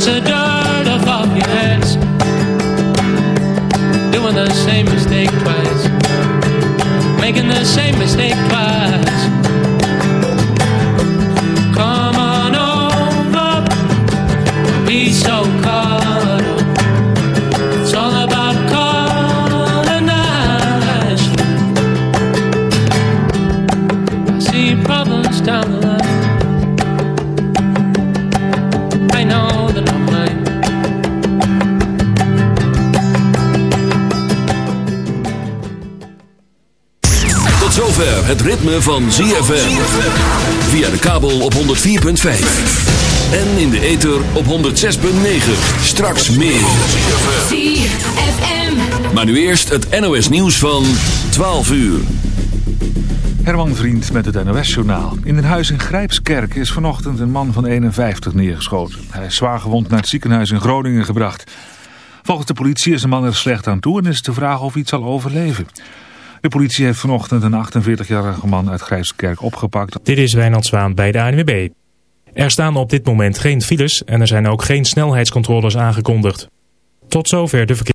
wash the dirt of hands. Doing the same mistake twice. Making the same mistake twice. Het ritme van ZFM. Via de kabel op 104.5. En in de ether op 106.9. Straks meer. ZFM. Maar nu eerst het NOS nieuws van 12 uur. Herman Vriend met het NOS-journaal. In een huis in Grijpskerk is vanochtend een man van 51 neergeschoten. Hij is zwaar gewond naar het ziekenhuis in Groningen gebracht. Volgens de politie is de man er slecht aan toe en is de vraag of hij het zal overleven. De politie heeft vanochtend een 48-jarige man uit Grijpskerk opgepakt. Dit is Wijnand Zwaan bij de ANWB. Er staan op dit moment geen files en er zijn ook geen snelheidscontroles aangekondigd. Tot zover de verkeer.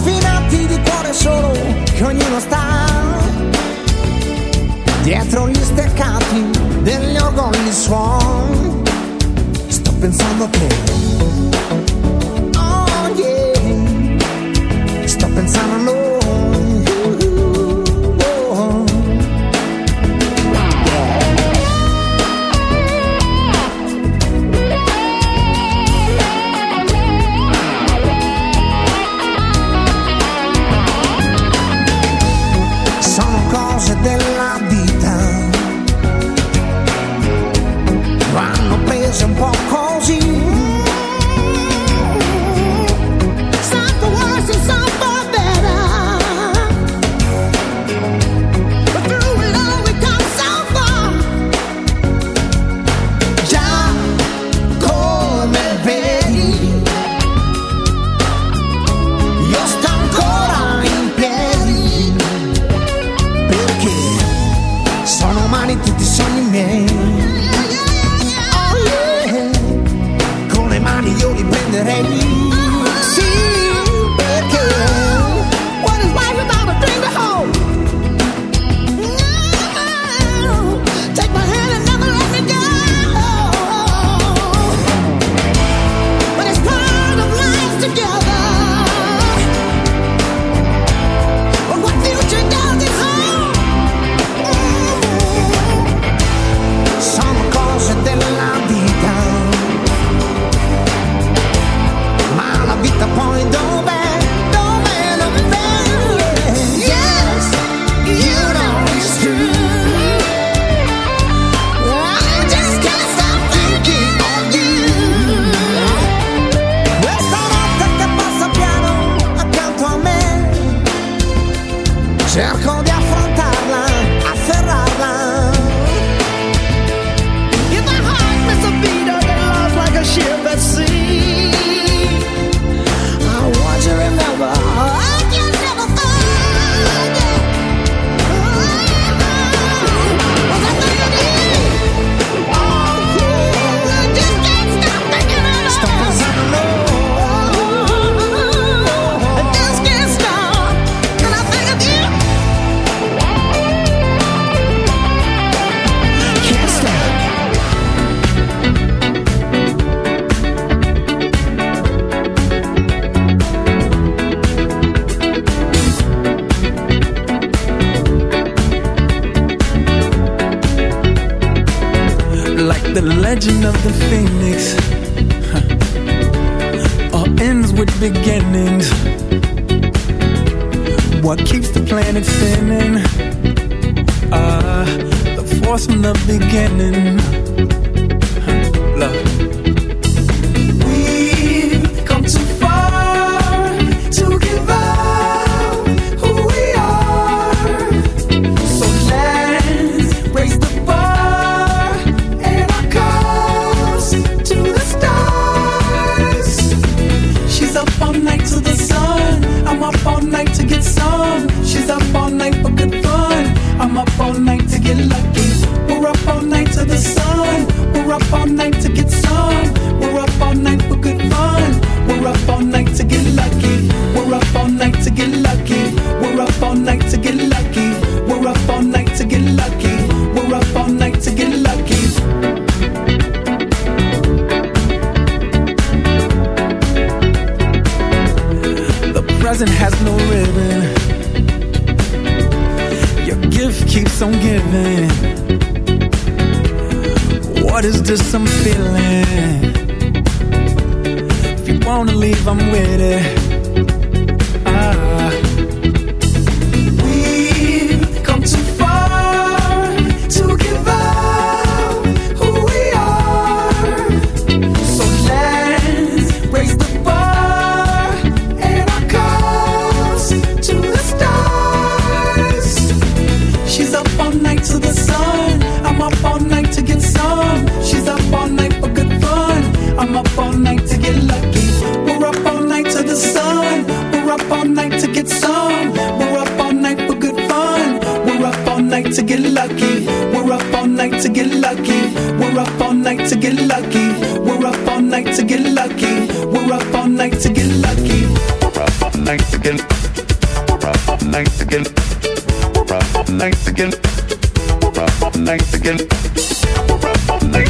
confinati di cuore solo che ognuno sta dietro gli steccati degli orgogli suon. Sto pensando a te oh yeah sto pensando a noi. Make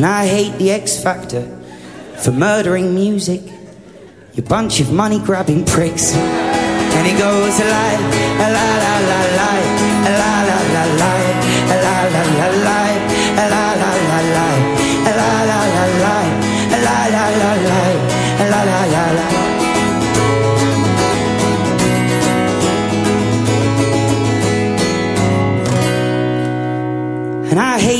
And I hate the X Factor for murdering music, you bunch of money grabbing pricks. And it goes a lie, a la la la la, a la la la la, a la la la la, a la la la la, a la la la la, a la la la la, a la la la la. And I hate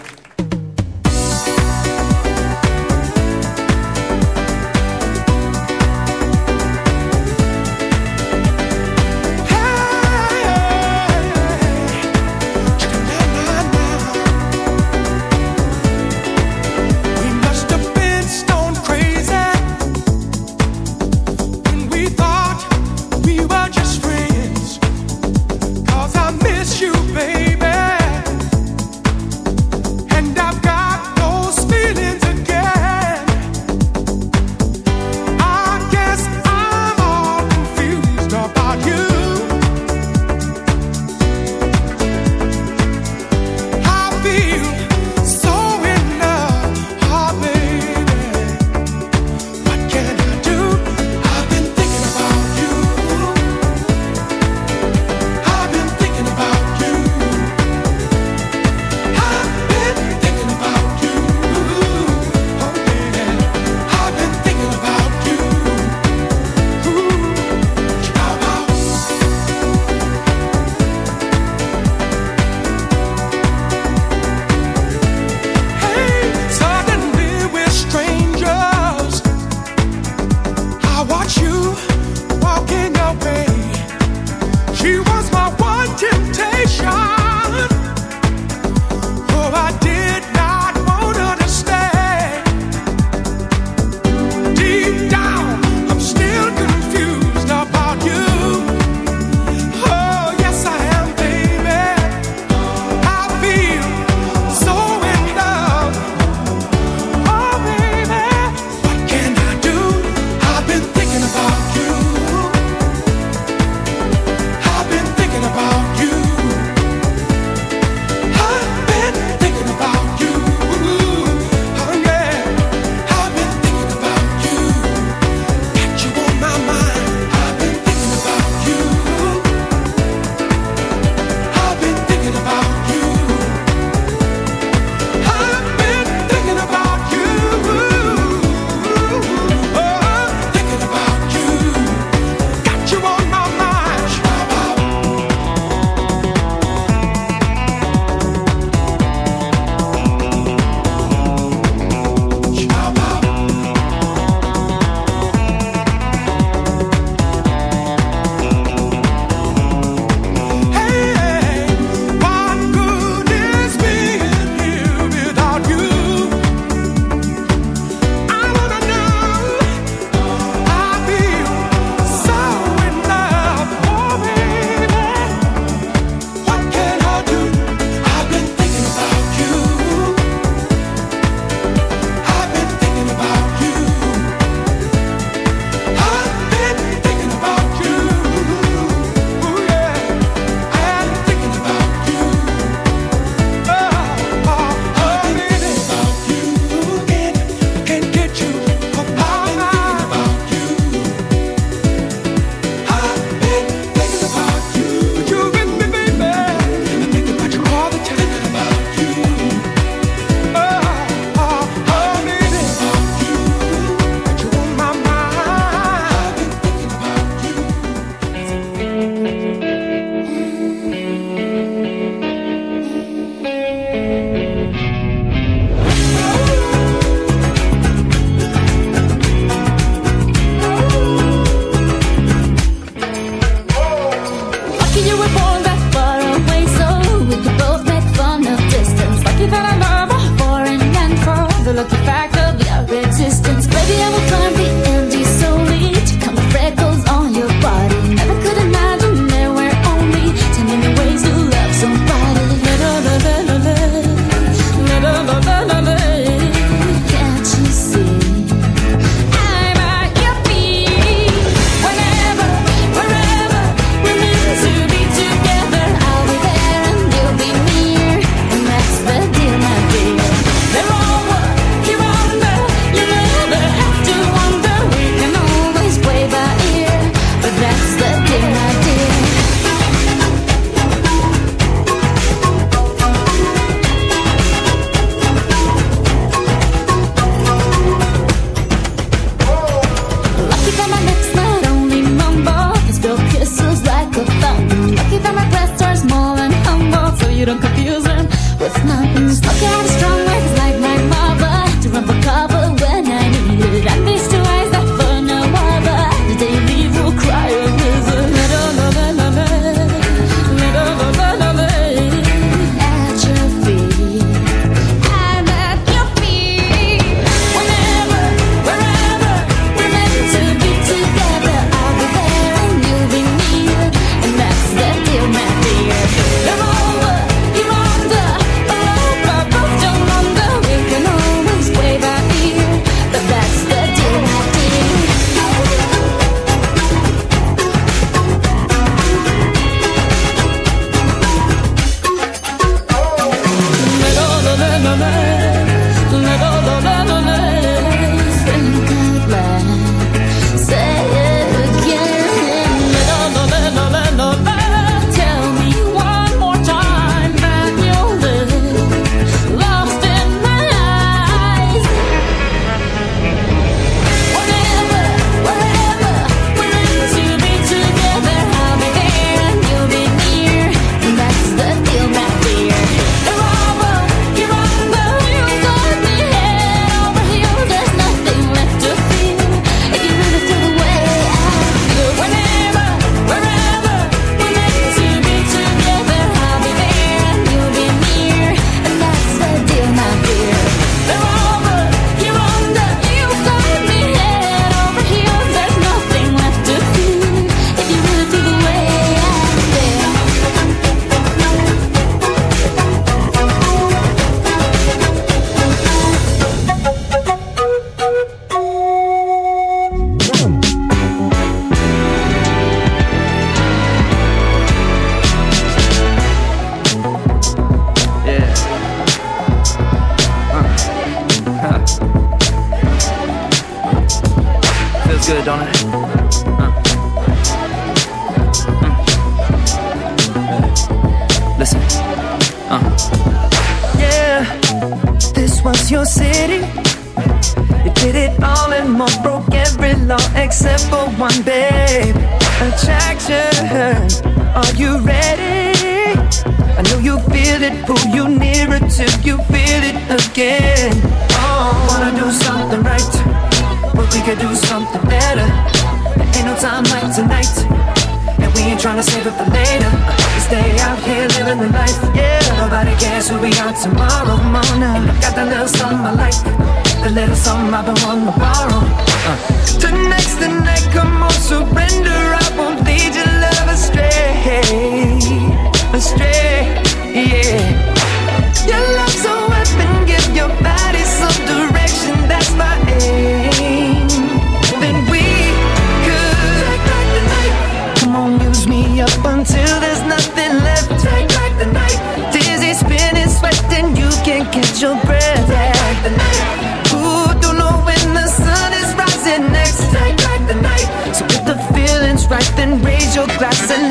and raise your glass and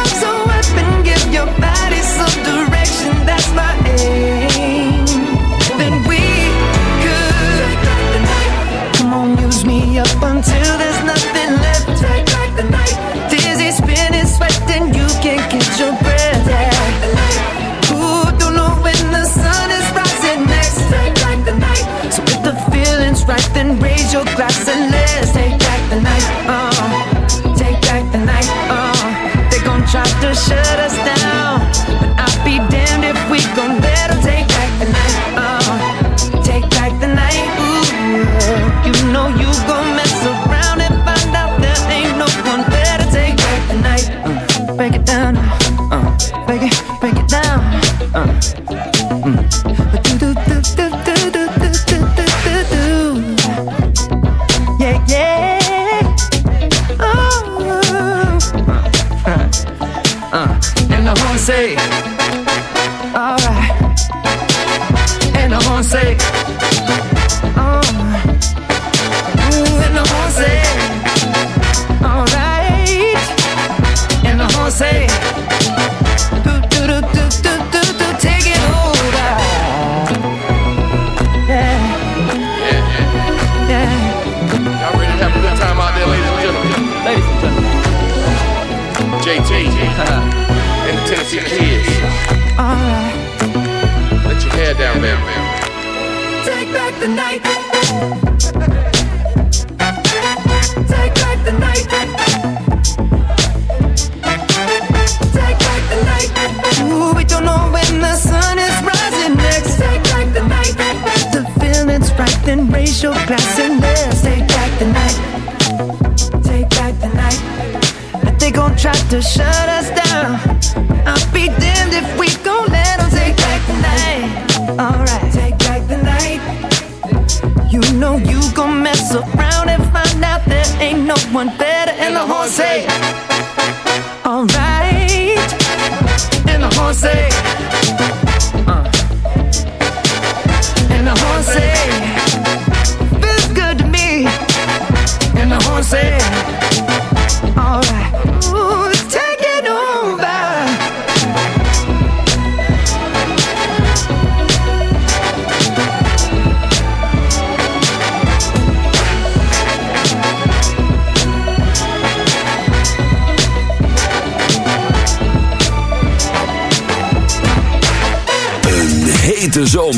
shut us down